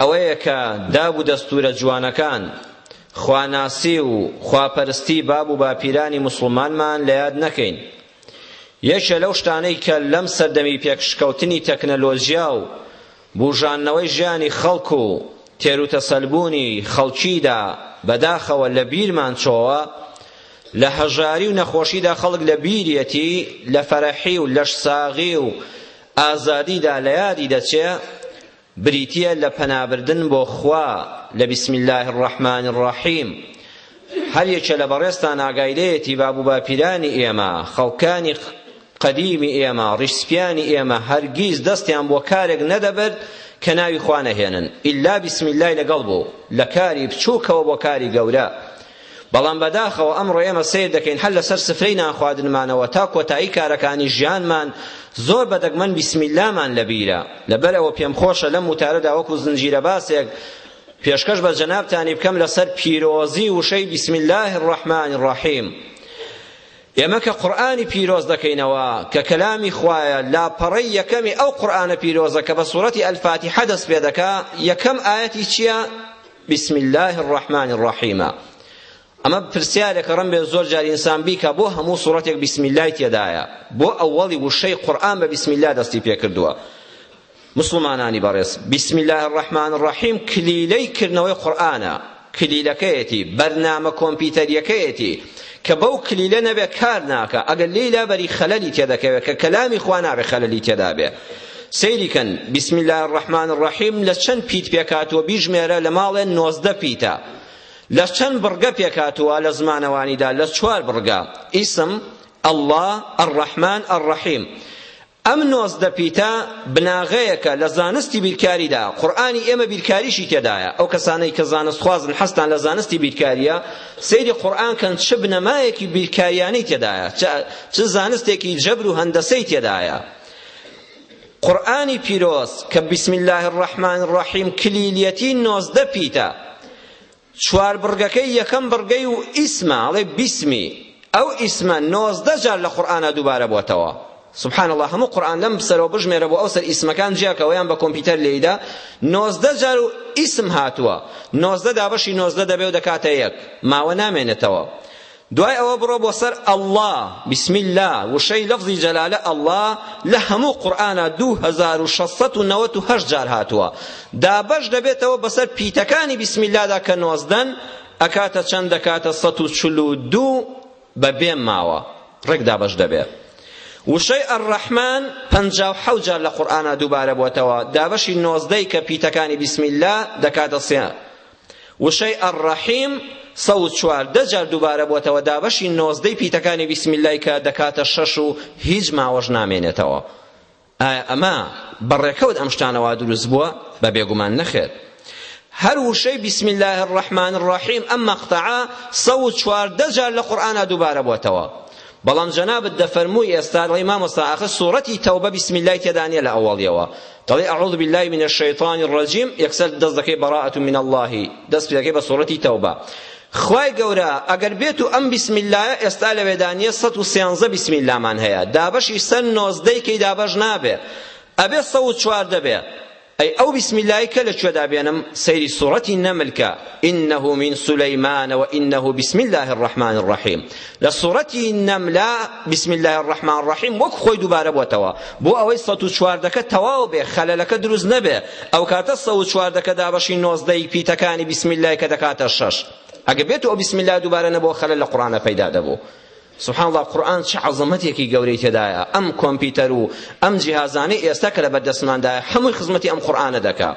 ئەوەیە کە داب و دەستوورە جوانەکان، خواناسی و خواپەرستی باب و باپیرانی موسڵمانمان لە یاد نەکەین. یەکێ لەو شتانەی کە لەم سەردەمی پێکشکەوتنی تەکنەلۆژیا و بووژاندنەوەی ژیانی خەڵک و تێروتەسەلبوونی خەڵکیدا بەداخەوە لە بیرمان چۆوە، لە هەژاری و نەخۆشیدا خەڵک لە بیریەتی، لە فەرەحی و لەشساغی و ئازادیدا لە یادی دەچێ، بریتیە لە پەنابردن بۆ خوا لە بسم اللە الرحمن الرحیم هەر یەکێ لە بەڕێزتان ئاگای لێیەتی باب و باپیرانی ئێمە خەڵکانی قەدیمی ئێمە ڕیشسپیانی ئێمە هەرگیز دەستیان بۆ کارێک نەدەبرد کە ناوی خوا نەهێنن ئیلا بسم اللە لەگەڵ بوو لە کاری بچووکەوە بۆ کاری گەورە بەڵام بەداخەوە ئەمڕۆ ئێمە سەیر دەکەین هەر لەسەر سفرەی نانخواردنمانەوە تا کۆتایی کارەکانی ژیانمان زۆر بە دەگمەن بسم اللەمان لەبیرە لەبەر ئەوە پێم خۆشە لەم وتارەدا وەکو زنجیرە باسێک پێشکەش بە جەنابتانی بکەم لەسەر پیرۆزی وشەی بسم الله الرحمن الرحیم ئێمە کە قورآانی پیرۆز دەکەینەوە کە کەلامی خوایە لاپەڕەی یەکەمی ئەو قورآانە پیرۆزە کە بە سوورەتی ئەلفاتیحە دەست پێ دەکا یەکەم ئاەتی چییە بسم اللە الرحمن الرحیم ئەمە پرسیارێکە ڕەم بێ زۆر جار ئینسان بیکە بۆ هەموو سوڕەتێک بسم اللە تێدایە بۆ ئەوەڵی وشەی قورئان بە بسم اللە دەستی پێ کردووە مسلمانانی بەڕێز بسم اللە الرحمن الرحیم کلیلەی کردنەوەی قورئانە کلیلەکەیەتی بەرنامە کۆمپیوتەریەکەیەتی کە بەو کلیلە نەبێ کار ناکە ئەگەر لێی لابەری خەلەلی تێدەکەوێت کە کەلامی خوا نابێ خەلەلی تێدا بێ سەیری کەن بسم اللە الرحمن الرحیم لە چەند پیت پێکاتوە بیژمێرە لە ماڵێ نۆزدە پیتە لە چەند بڕگە پێکاتوە لە زمانەوانیدا لە چوار بڕگە ئیسم اللە الرحمن الرحیم ئەم نۆزدە پیتە بناغەیەکە لە زانستی بیرکاریدا قورئانی ئێمە بیرکاریشی تێدایە ئەو کەسانەی کە زانست خوازن حەستان لە زانستی بیرکاریە سەیری قورئان کەن چ بنەمایەکی بیرکاریانەی تێدایە چ زانستێکی جەبر و هەندەسەی تێدایە قورئانی پیرۆز کە بسم الله الرحمن الرحیم کلیلیەتی نۆزدە پیتە چوار بڕگەکەی یەکەم بڕگەی و ئیسمە ئەڵێ بیسمی ئەو ئیسمە نۆزدە جار لە قورئانا دووبارە بۆتەوە سبحان الله هەموو قورئان لەم سەرەوە بژمێرە بۆ ئەو سەر ئیسمەکان جیاکەوەیان بە کۆمپیوتەر لێیدا نۆزدە جار و ئیسم هاتووە نۆزدە دابەشی نۆزدە دەبێ و دەکاتە یەک ماوە نامێنێتەوە دوای ئەوە بڕۆ بۆ سەر اللە بسم اللە وشەی لەفزی جەلالە اللە لە هەموو قورئانا دوو هەزار و شەش سەد و نەوەت و هەشت جار هاتووە دابەش دەبێتەوە بەسەر پیتەکانی بسم اللە دا کە نۆزدەن ئەکاتە چەند دەکاتە سەد و چل و دوو بە بێ ماوە ڕێک دابەش دەبێت وشەی ئەڕەحمان پەنجا و حەوت جار لە قورئانا دووبارە بۆتەوە دابەشی نۆزدەی کە پیتەکانی بسم اللە دەکاتە سێ وشەی الرحیم سەد و چواردە جار دووبارە بۆتەوە دابەشی نۆزدەی پیتەکانی بیسم اللەی کە دەکاتە شەش و هیچ ماوەش نامێنێتەوە ئایا ئەمە بەڕێکەوت ئەم شتانەوە دروست بووە بە بێگومان نەخێت هەر وشەی بسم الله الرحمن الرحیم ئەم مەقتەعە سەد و چواردە جار لە قورئانا دووبارە بۆتەوە بەڵام جەنابت دەفەرمووی ئێستا دەڵێی مامۆستا ئاخر سوڕەتی تەوبە بسم اللەی تێدا نییە لە ئەوەڵیەوە دەڵێ اعوذ باللە من الشیطان الرجیم یەکسەر دەست دەکەی براءە من اللە دەست پێدەکەی بە سوڕەتی تەوبە خوای گەورە ئەگەر بێت و ئەم بسم اللەیە ئێستا لەوێدا نییە سەد و سێانزە بسم اللەمان هەیە دابەشی سەر نۆزدەی کەی دابەش نابێ ئەبێ سە و چواردە بێ ئەی ئەو بسم اللەی کە لە کوێدا بێنم سەیری سوڕەتی نەملکە ئینه من سولەیمانە و ئینه بسم اللە الرحمن الرحیم لە سورەتی نەملە بسم اللە الرحمن الرحیم وەک خۆی دووبارە بۆتەوە بۆ ئەوەی سەد و چواردەکە تەواو بێ خەلەلەکە دروست نەبێ ئەو کاتە سەد و چواردەکە دابەشی نۆزدەی پیتەکانی بسم اللە کە دەکاتە شەش ئەگە بێت ئەو بسم اللە دووبارە نەبوو خەلەل لە قورئانە پەیدا دەبوو سبحان الله قورآن چه عظمتێکی گەورەی تێدایە ئەم کۆمپیوتەر و ئەم جیهازانەی ئێستا کە لە بەردەستماندایە هەمووی خزمەتی ئەم قورآنە دەکا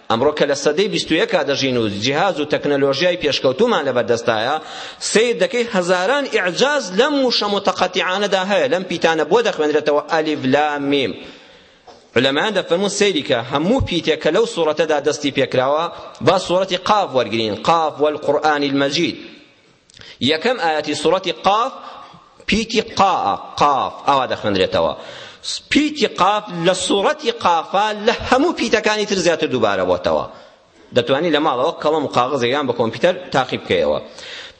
ئەمڕۆ کە لە سەدەی بیست و یەکا دەژین و جیهاز و تەکنەلۆژیای پێشکەوتوومان لەبەردەستایە، سەیر دەکەی هەزاران ئیعجاز لەم وشە موتەقەتیعانەدا هەیە، لەم پیتانە بۆ دەخوێنرێتەوە ئەلیف لام میم؟ عولەمایان دەفەرموون سەیری کە هەموو پیتێک کە لەو سوڕەتەدا دەستی پێکراوە، با سوڕەتی قاف وەرگرین، قاف والقرآن المجید، یەکەم ئایەتی سوڕەتی قاف پیتی قاء قاف ئاوا دەخوێندرێتەوە پیتی قاف لە سوڕەتی قافا لە هەموو پیتەکانی تر زیاتر دووبارە بۆتەوە دەتوانی لە ماڵەوە قەڵەم و قاغزێ یان بە کۆمپیوتەر تاقیب بکەیەوە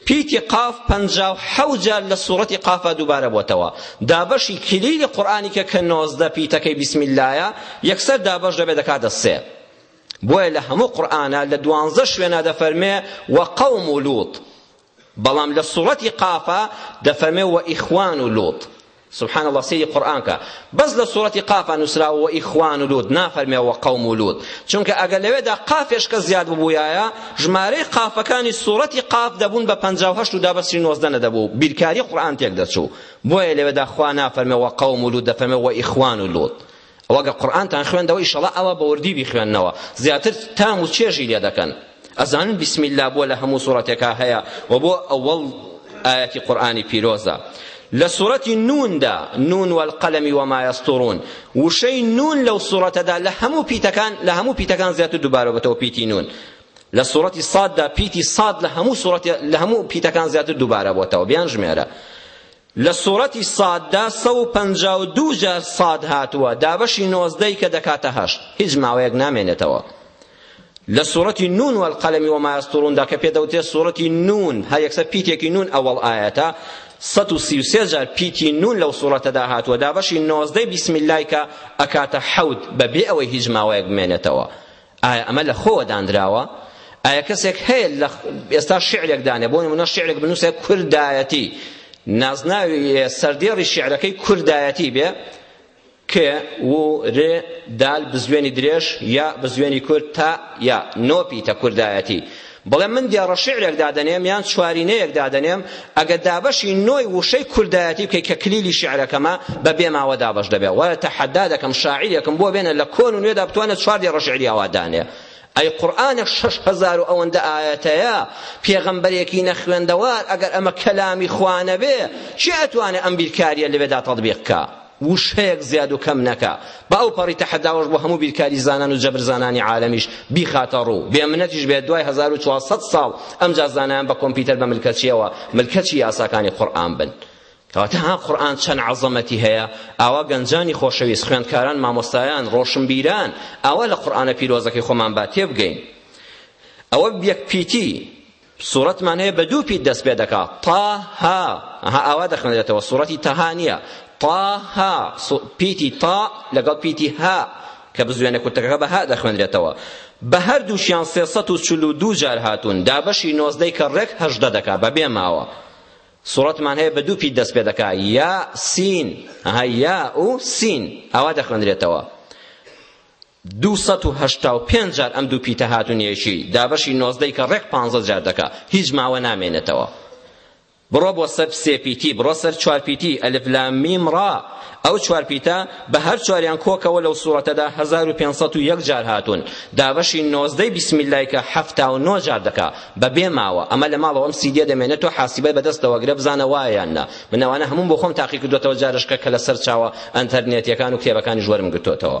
پیتی قاف پەنجا و حەوجار لە سوڕەتی قافا دووبارە بۆتەوە دابەشی کلیلی قورآانی کە کە نۆزدە پیتەکەی بسم اللهە یەکسەر دابەش دەبێت دەکاتە سێ بۆیە لە هەموو قورئانا لە دوانزە شوێنا دەفەرمێ و قوم و لوط بەڵام لە سوڕەتی قافا دەفەرمێ و ئیخوان و لوط سبحان الله سیری قورآن کا بس لە سورەتی قاف نوسرا و اخوان لوط نافرمێ و قوم و لوط چونکە ئەگەر لەوێدا قافێش کە زیاد ببوویایە ژمارەی قافەکانی سورەتی قاف دەبوون بە 58 و دابەسی 19 نەدەبوو بیرکاری قورآن تێک دەچوو بۆیە لەوێدا خوا نافرمێ و قوم و لوط دەفرمێ و اخوان و لوط ئەوە گە قورئانتان خوێندەوە ئیشەڵا ئەوە بە وردی بیخوێننەوە زیاتر تام و چێژی لێ دەکەن ئەزانن بسم الله بۆ لە هەموو سوڕەتێکا هەیە و بۆ ئەوەڵ ئاەتی قورئانی پیرۆزە لە سوڕەتی نوندا نون والقەلەمی وما یەستوڕون وشەی نون لەو سوڕەتەدا لە هەموو پیتەکان لە هەموو پیتەکان زیاتر دووبارە بەتەوە پیتی نون لە سوڕەتی ساددا پیتی ساد لە هەموو سوڕەتی لە هەموو پیتەکان زیاتر دووبارە بۆتەوە بیان ژمێرە لە سورەتی صاد دا سەد و پەنجا و دوو جار صاد هاتووە دابەشی نۆزدەی کە دەکاتە هەشت هیچ ماوەیەک نامێنێتەوە لە سورەتی نون والقلم وما یسطرون دا کە پێدەوتێت سورەتی نون هەر یەکسەر پیتێکی نون ئەوەڵ ئایەتە سەد و سی و سێ جار پیتی نون لەو سوورەتەدا هاتووە دابەشی نۆزدەی بیسمیللای کە ئەکاتە حەوت بەبێ ئەوەی هیچ ماوەیەک بمێنێتەوە ئایا ئەمە لە خۆوە دانراوە؟ ئایا کەسێک هەیە لە ئێستا شیعرێک دانێ بۆ نموونە شیعرێک بنووسێ کوردایەتی نازناوی سەردێڕی شیعرەکەی کوردایەتی بێ ک و رێ دال بزوێنی درێژ یا بزوێنی کورت تا یا نۆ پیتە کوردایەتی بڵێ من دێڕە شیعرێک دادەنێم یان چوارینەیەک دادەنێم ئەگە دابەشی نۆی وشەی کوردایەتی بکەی کە کلیلی شیعرەکەمە بە بێ ماوە دابەش دەبێ وە تەحەدا دەکەم شاعیرێکم بۆ بێنە لە کۆن و نوێدا بتوانێت چوار دێڕە شیعری ئەوا دانێ ئەی قورآانێک شش هزار و ئەوەندە ئاەتەیە پێغەمبەرێکی نەخوێندەوار ئەگەر ئەمە کەلامی خوانەبێ چی ئەتوانێ ئەم بیرکاریە لەوێدا تەطبیق کا وشەیەک زیاد و کەم نەکا بە ئەو پەڕی تەحەداوەش بۆ هەموو بیرکاری زانان و جەبرزانانی عالەمیش بیخاتە ڕوو بێ منەتیش بێت دوای هەزار و چوار سەد ساڵ ئەمجا زانایان بە کۆمپیوتەر بە ملکەچیەوە ملکەچی یاساکانی قورئان بن کەواتە ها قورئان چەند عەزەمەتی هەیە ئاوا گەنجانی خۆشەویست خوێندکاران مامۆستایان ڕۆشنبیران ئاوا لە قورئانە پیرۆزەکەی خۆمان با تێبگەین ئەوە یەک پیتی سوڕەتمان هەیە بە دوو پیت دەست پێ دەکا طه ها ئەها ئاوا دەخوێنرێتەوە سوڕەتی تەها نییە طه ها پیتی طا لەگەڵ پیتی ها کە بزوێنە کورتەکەەکە بە ها دەخوێنرێتەوە بە هەردووشیان سێ سەد و چل و دوو جار هاتوون دابەشی نۆزدەی کە ڕێک هەژدە دەکا بە بێ ماوە سوڕەتمان هەیە بە دوو پیت دەست پێ دەکا یا سین ئەها یا و سین ئاوا دەخوێنرێتەوە دوو سەد و هەشتا و پێنج جار ئەم دوو پیتە هاتونە یەکی دابەشی نۆزدەی کە ڕێک پانزە جار دەکا هیچ ماوە نامێنێتەوە بڕۆ بۆ سەر سێ پیتی بڕۆ سەر چوار پیتی ئەلف لام میم ڕا ئەو چوار پیتە بە هەر چواریان کۆکەوە لەو سوورەتەدا 1501 جار هاتوون دابەشی نۆزدەی بسم اللە کە 79 جار دەکا بە بێ ماوە ئەمە لە ماڵەوە ئەم سیدیە دەمێنێت تۆ حاسیبای بەدەستەوە گرە بزانە وایان نا من ئەوانە هەمووم بۆ خۆم تاقی کردوتەوە جارشکە کە لە سەر چاوە ئەنتەرنێتیەکان و کتێبەکانیش وەرم گرتوتەوە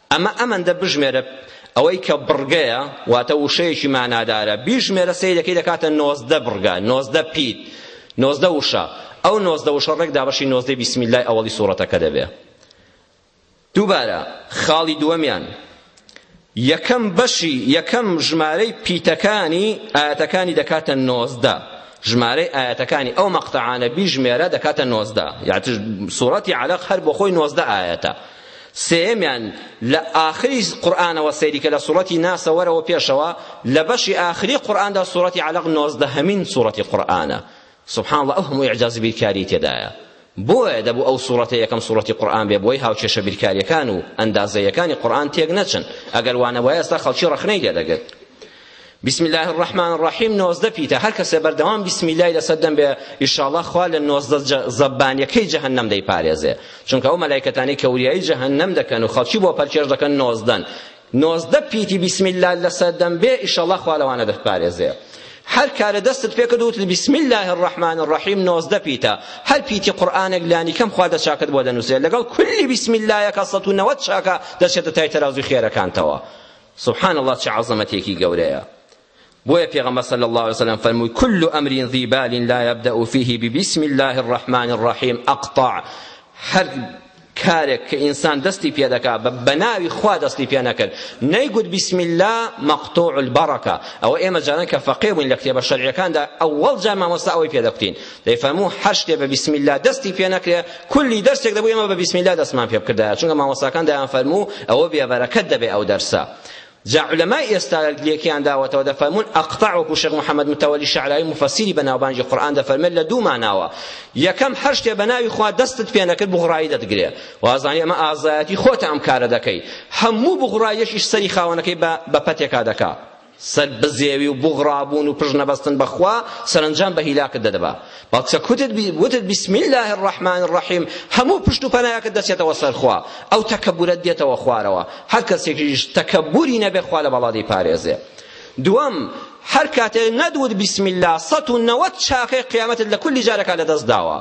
ئەمە ئەمەندە بژمێرە ئەوەی کە بڕگەیە واتە وشەیەکی مانادارە بیژمێرە سەی دەکەی دەکاتە نۆزدە بڕگە نۆزدە پیت نۆزدە وشە ئەو نۆزدە وشە ڕێک دابەشی نۆزدەی بیسم اللەی ئەوەڵی سوڕەتەکە دەبێ دووبارە خاڵی دووەمیان یەکەم بەشی یەکەم ژمارەی پیتەکانی ئاەتەکانی دەکاتە نۆزدە ژمارەی ئاەتەکانی ئەو مەقتەعانە بیژمێرە دەکاتە نۆزدە یاعتش سوڕەتی عەلەق هەر بۆ خۆی نۆزدە ئاەتە سێیەمیان لە ئاخری قورئانەوە سەیری کە لە سوڕەتی ناسە وەرەوە پێشەوە لە بەشی ئاخری قورئاندا سوڕەتی عەلەق نۆزدەهەمین سوڕەتی قورئانە سبحان اللە ئەو هەموو ئیعجاز و بیرکاری تێدایە بۆیە دەبوو ئەو سوڕەتە یەکەم سوڕەتی قورئان بێ بۆی هاوکێشە بیرکاریەکان و ئەندازەیەکانی قورئان تێک نەچن ئەگەر وانەبوایە ئێستا خەڵکی ڕەخنەی لێدەگرت بسم الله الرحمن الرحیم نۆزدە پیتە هەر کەسێ بەردەوام بسم اللەی لەسەر دەم بێ ئیشاڵڵا خوا لە نۆزدە زەبانیەکەی جەهەنەم دەیپارێزێ چونکە ئەو مەلایکەتانەی کە وریایی جەهەنەم دەکەن و خەڵکی بۆ پەرکێش دەکەن نۆزدەن نۆزدە پیتی بسم اللە لەسەر دەم بێ ئیشاڵڵا خوا لەوانە دەتپارێزێ هەر کارە دەستت پێکرد وت بسم الله الرحمن الرحیم نۆزدە پیتە هەر پیتی قورئانێک لانیکەم خوا دە چاکت بۆ دەنووسێ لەگەڵ کولی بسم اللەیەکە سەد و نەوەد چاکە دەچێتە تای تەرازوی خێرەکانتەوە سبحان اللە چ عەزەمەتێکی گەورەیە بۆیە پێغەمبەر صلی اللە علیه وسلم فەرمووی کل امر ذی بال لا یبدأ فیه ببسم الله الرحمن الرحیم اقطع هەر کارێک کە ئینسان دەستی پێ دەکا بە ناوی خوا دەستی پێ نەکرد نەیگوت بسم الله مقطوع البرکە ئەوە ئێمە جاران کە فەقێ بووین لە کتێبە شەرعیەکاندا ئەوەڵ جار مامۆستا ئەوەی پێ دەکوتین دەیفەرموو هەر شتێ بە بسم الله دەستی پێ نەکرێ کولی دەرسێک دەبوو ئێمە بە بسم الله دەستمان پێ بکردایە چونکە مامۆستاکان دەیان فەرموو ئەوە بێبەرەکەت دەبێ ئەو دەرسە جا علماء ئێستا لێکیان داوەتەوە دەفەرمون ئەقطع وەکو شێخ محەممەد متەوەلی شعراوی مفەسیری بە ناوبانگی قورئان دەفەرمێت لە دوو ماناوە یەکەم هەر شتێ بە ناوی خوا دەستت پێ نەکرد بغڕایی دەتگرێ وازانی ئەمە ئازایەتی خۆت ئەم کارە دەکەی هەموو بغڕایەکیش سەری خاوەنەکەی بە پەتێکا دەکا سەر بزێوی و بوغڕابوون و پشت نەبەستن بە خوا سەرەنجام بە هیلاکت دەدەبا بەڵ کە کوتت وتت بسم الله الرحمن الرحیم هەموو پشت و پەنایەکت دەچێتەوە سەر خوا ئەو تەکەبورەت دێتەوە خوارەوە هەر کەسێکیش تەکەبوری نەبێ خوا لە بەڵا دەیپارێزێ دووەم هەر کاتێ نەدوت بسم الله سەد و نەوەد چاکەی قیامەتت لە کولی جارەکە لەدەست داوە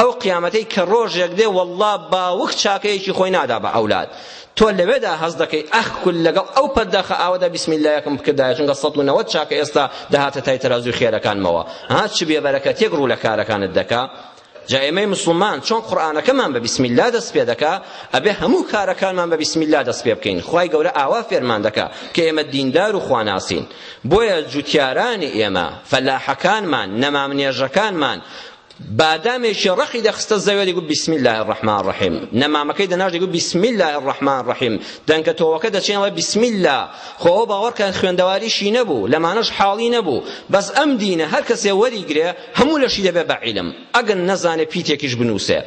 ئەو قیامەتەی کە ڕۆژێک دێ واللە باوک چاکەیەکی خۆی نادا بە ئەولاد تۆ لەوێدا هەست دەکەی ئەخ کول لەگەڵ ئەو پەرداخە ئاوەدا بسم اللەیەکم بکردایە چونکە سەد و نەوەد چاکە ئێستا دەهاتە تای تەرازووی خێرەکانمەوە ها چ بێبەرەکەتێک ڕوو لە کارەکانت دەکا جا ئێمەی مسلمان چۆن قورئانەکەمان بە بسم الله دەست پێ دەکا ئەبێ هەموو کارەکانمان بە بسم الله دەست پێ بکەین خوای گەورە ئاوا فێرمان دەکا کە ئێمە دیندار و خواناسین بۆیە جوتیارانی ئێمە فەلاحەکانمان نەمام نێژەکانمان بادامێکی ڕەقی دەخستە زەوێ دەیگوت بسم اللە الرحمن الرحیم نەمامەکەی دەناش دەیگوت بسم اللە الرحمن الرحیم دەنکە تۆوەکە دەچێن ئەڵێ بسم اللە خۆ ئەوە باوەڕکەن خوێندەواریشی نەبوو لەمانەش حاڵی نەبوو بەس ئەم دینە هەر کەسێ وەریگرێ هەموو لەشی دەبێ بە عیلم ئەگەر نەزانێ پیتێکیش بنووسێ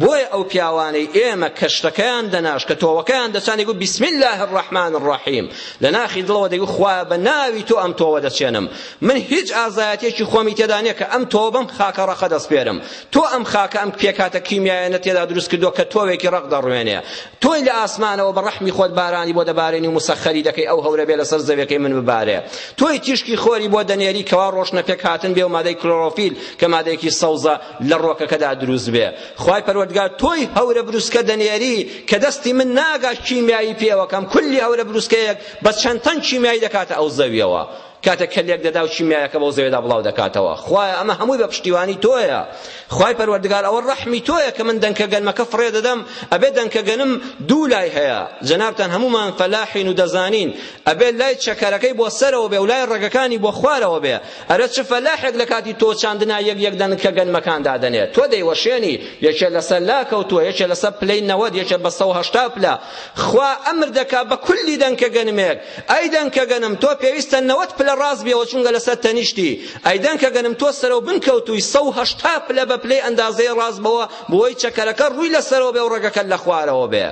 بۆیە ئەو پیاوانەی ئێمە کە شتەکەیان دەناش کە تۆوەکەیان دەچان دەیگوت بسم اللە الرحمن الرحیم لە ناخی دڵەوە دەیگوت خوایە بە ناوی تۆ ئەم تۆوە دەچێنم من هیچ ئازایەتیەکی خۆمی تێدا نیە کە ئەم تۆوە بەم خاکە ڕەقە دەسپێرم تۆ ئەم خاکە ئەم پێکهاتە کیمیایانە تێدا دروست کردووە کە تۆوێکی ڕەق دەڕوێنێ تۆی لە ئاسمانەوە بە ڕەحمی خۆت بارانی بۆ دەبارێنی و مسەخەری دەکەی ئەو هەورە بێ لەسەر زەویەکەی من ببارێ تۆی تیشکی خۆری بۆ دەنێری کەوا ڕۆشنە پێکهاتن بێ و مادەی کلۆرۆفیل کە مادەیەکی سەوزە لە ڕۆکەکەدا دروست بێ خوای پەروەردگار تۆی هەورە بروسکە دەنێری کە دەستی من ناگا کیمیایی پێوەکەم کولی هەورە بروسکەیەک بە چەند تەن کیمیایی دەکاتە ئەو زەویەوە کاتێک کە لێک دەدا و کیمیایەکە بەو زەوێدا بڵاو دەکاتەوە خوایە ئەمە هەمووی بە پشتیوانی تۆیە خوای پەروەردگار ئەوە ڕەحمی تۆیە کە من دەنکە گەنمەکە فڕێ دەدەم ئەبێ دەنکە گەنم دوو لای هەیە جەنابتان هەمومان فەلاحین و دەزانین ئەبێ لای چەکەرەکەی بۆ سەرەوە بێ و لای ڕەگەکانی بۆ خوارەوە بێ ئەرە چ فەلاحێک لە کاتی تۆ چاندنا یەک یەک دەنک کە گەنمەکان دادەنێت تۆ دەیوەشێنی یەکێ لەسەر لا کەوتووە یەکێ لەسەر پلەی نەوەد یەکێ بە سەد و هەشتا پلە خوا ئەمر دەکا بە کولی دەنکە گەنمێک ئەی دەنکە گەنم تۆ پێویستە نەوەد پلە ڕاست بێەوە چونگە لەسەر تەنیشتی ئەی دەنکە گەنم تۆ سەرەوە بن کەوتووی سەد و هەشتا پلە بە پلەی ئەندازەی ڕاست بەوە بۆی چەکەرەکە ڕووی لەسەرەوە بێ و ڕەگەکە لە خوارەوە بێ